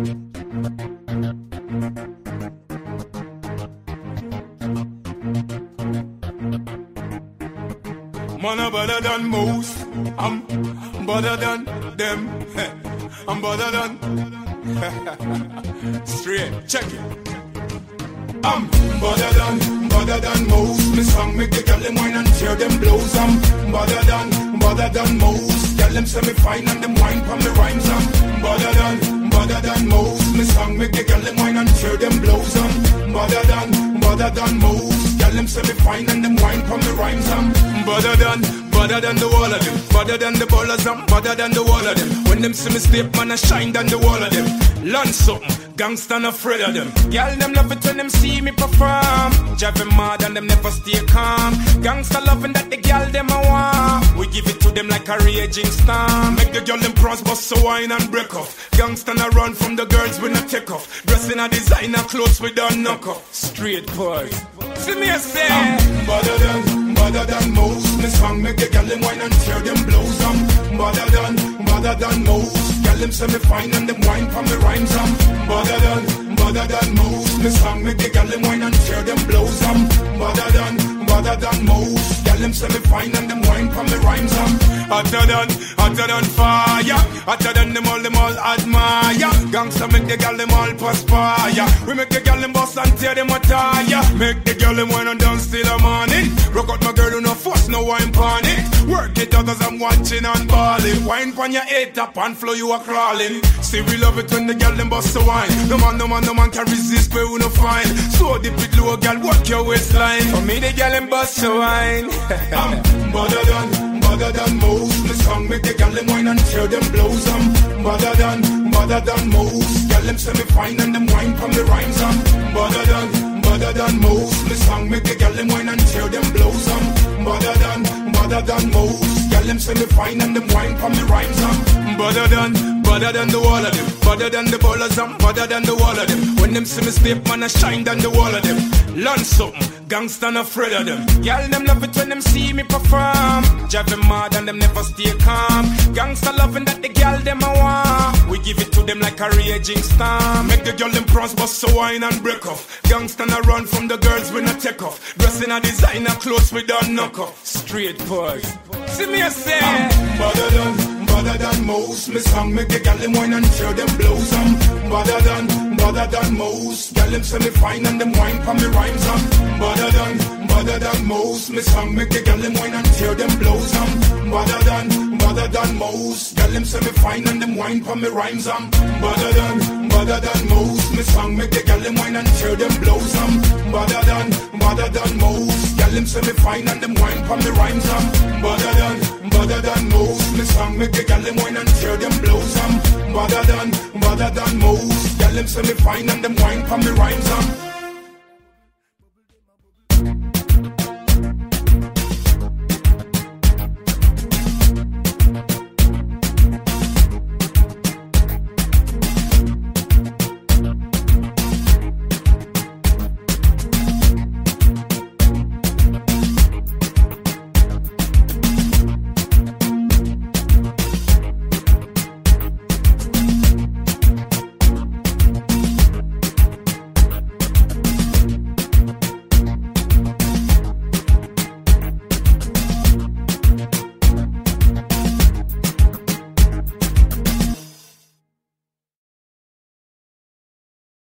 Man, I'm better than most. I'm better than them. I'm better than. Straight, check it. I'm better than, better than most. Me song make the girl them wine and tear them blows. I'm better than, better than most. Girl them say me fine and them wine from the rhymes. I'm better than, better than make the girl them wine and tear them blows. Um. I'm better than, better than most. Girl them say me fine and them wine from the rhymes. Um. I'm better than, better than the wall of them. Better than the ballers. I'm better than the wall of them. When them see me step, man, I shine than the wall of them. Learn something. Gangsta not afraid of them. Girl, them love it when them see me perform. Driving mad and them never stay calm. Gangsta loving that the girl them a want. We give it to them like a raging storm. Make the girl them cross bust so wine and break off. Gangsta not run from the girls when I take off. Dressing a designer clothes we don't knock off. Straight boys. See me a say. I'm better than, better than most. Me song make the girl them wine and tear them blows. I'm um. better than, better than most. Girl them say me fine and them wine from the rhymes. I'm better than, better than most. Me song make the girl them wine and tear them blows. I'm um. better than, better than most. Them say me fine and them wine from the rhymes. I'm hotter than, hotter than fire. Hotter than them all, them all admire. Gangsta make the girl them all perspire. We make the girl them bust and tear them attire. Make the girl them wine and dance till the morning. Rock out my girl, do no fuss, no wine pon it. Work it out as I'm watching and balling. Wine pon your head, tap and flow, you are crawling. See, we love it when the girl them bust the wine. No man, no man, no man can resist, but we no find. So deep it low, girl, work your waistline. For me, the girl them bust the wine. I'm better than, better than most. Me song make the girl them wine and tear them blows. I'm better than, better than most. Girl them say me fine and them wine from the rhymes. I'm better than, better than most. Me song make the girl them wine and tear them blows. I'm better than, better than most. Girl them say me fine and them wine from the rhymes. I'm better than, better than the wall of them. Better than the ballers. I'm better than the wall of them. When them see me step, man, I shine than the wall of them. Learn something. Gangsta not afraid of them. Girl, them love it when them see me perform. Driving mad and them never stay calm. Gangsta loving that the girl them a want. We give it to them like a raging storm. Make the girl them cross bust so wine and break off. Gangsta not run from the girls when I take off. Dressing a designer clothes we don't knock off. Straight boys. See me a say. I'm better than, most. Me song make the girl them wine and tear them blows. Um. I'm better than, better than most. Girl them say me fine and them wine for me rhymes. Um. I'm better than, better than most. Me song make the girl them wine and tear them blows. Um. I'm better than, better than most. Girl them say me fine and them wine for me rhymes. I'm better than, better than most. Me song make the girl them wine and tear them blows. I'm better than, better than most. Girl them say me fine and them wine for me rhymes. I'm make the girl them wine and tear them blows. I'm um. better than, better than most. Girl them say me fine and them wine for me rhymes. I'm